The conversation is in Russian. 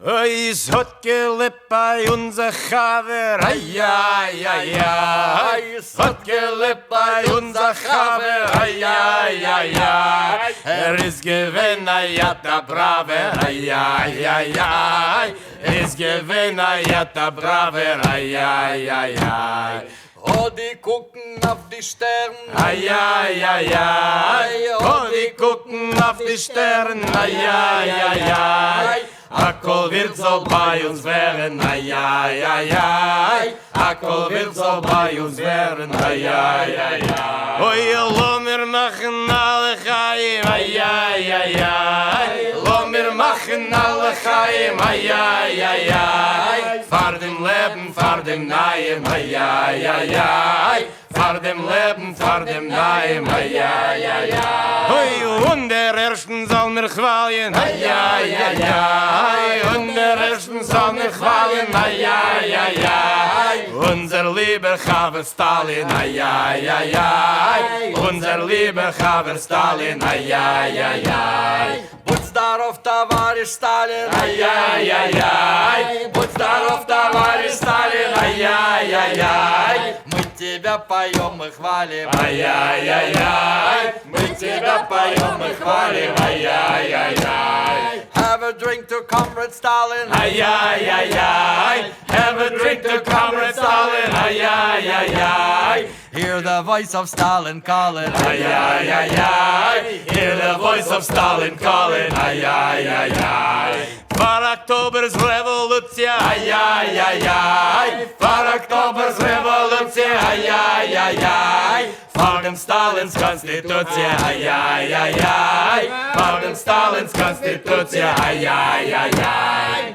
Oi, es hat gelebt bei unser Chaver, ai, ai, ai, ai. Es hat gelebt bei unser Chaver, ai, ai, ai, ai. Er ist gewinn, ai, er hat der Brave, ai, ai, ai, ai. Er ist gewinn, ai, er hat der Brave, ai, ai, ai, ai. Oh, die gucken auf die Stern, ai, ai, ai, ai. Oh, oh, die gucken auf die Stern, ai, ai, ai, ai. Akol wird so bei uns werden, ay, ay, ay, ay. Akol wird so bei uns werden, ay, ay, ay, ay. Oy, lo mir machen alle Chaim, ay, ay, ay, ay. Lo mir machen alle Chaim, ay, ay, ay, ay. Fahr dem Leben, fahr dem Naim, ay, ay, ay, ay. Fahr dem Leben, fahr dem Naim, ay, ay, ay, ay. Oy, und der Ersten soll mir chwalien, ay, ay, ay, ay. Und der Ersten soll mir chwalien, ay, ay, ay, ay. Unser lieber Chaber Stalin, ay, ay, ay, ay. Unser lieber Chaber Stalin, ay, ay, ay, ay. Будь здоров, товарищ Сталин. Ay. Будь здоров, товарищ Сталин, ay. Мы тебя поем и хвалим. Ay, поем и хвалим, ay. Have a drink to comrade Stalin. Ay. Have a drink to Comrade Stalin, ay. Hear the voice of Stalin calling. Ay. Hear the voice of Stalin calling, ay, ay, ay. For October's revolution, Пардон, Сталинс, Конституция, ай-яй-яй-яй. Пардон, Сталинс, Конституция, ай-яй-яй-яй.